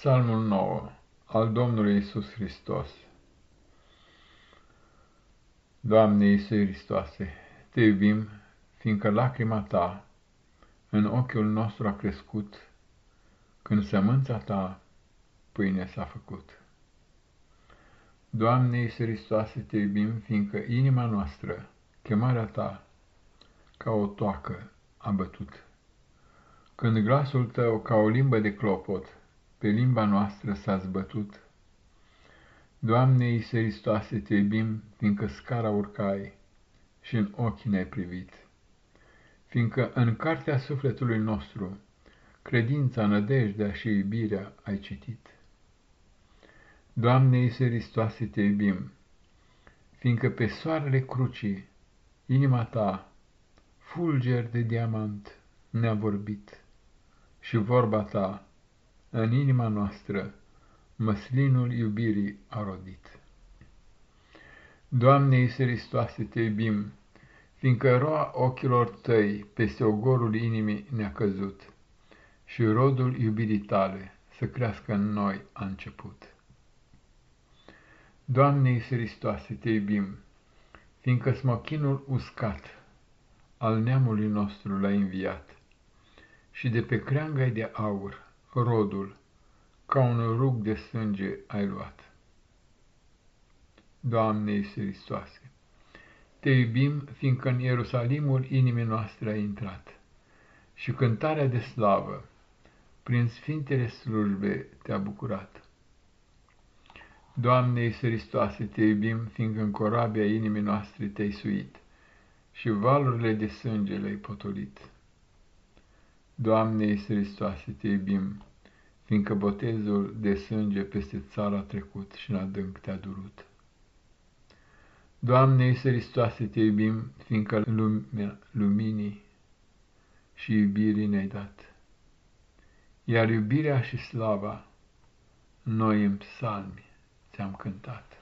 Psalmul 9 al Domnului Isus Hristos Doamne Iisus Hristoase, Te iubim, fiindcă lacrima Ta în ochiul nostru a crescut, când sămânța Ta pâine s-a făcut. Doamne Iisus Hristoase, Te iubim, fiindcă inima noastră, chemarea Ta, ca o toacă a bătut. Când glasul Tău, ca o limbă de clopot, pe limba noastră s-a zbătut. Doamne Iise Hristoase, te iubim, fiindcă scara urcai și în ochii ne-ai privit, fiindcă în cartea sufletului nostru credința, nădejdea și iubirea ai citit. Doamne Iise Hristoase, te iubim, fiindcă pe soarele crucii inima ta, fulger de diamant, ne-a vorbit și vorba ta, în inima noastră măslinul iubirii a rodit. Doamne Iisus Hristoase, te iubim, fiindcă roa ochilor tăi peste ogorul inimii ne-a căzut și rodul iubirii tale să crească în noi a început. Doamne Iisus Hristoase, te iubim, fiindcă smochinul uscat al neamului nostru l-a înviat și de pe creanga de aur rodul, ca un rug de sânge ai luat. Doamne Iisus Hristoase, te iubim, fiindcă în Ierusalimul inimii noastre ai intrat și cântarea de slavă, prin sfintele slujbe te-a bucurat. Doamne Iisus Hristoase, te iubim, fiindcă în corabia inimii noastre te-ai suit și valurile de sânge le-ai potolit. Doamne Iisus Hristoase, te iubim, fiindcă botezul de sânge peste țara a trecut și în adânc te-a durut. Doamne Iisus Hristoase, te iubim, fiindcă lumea luminii și iubirii ne-ai dat. Iar iubirea și slava noi în psalmi ți-am cântat.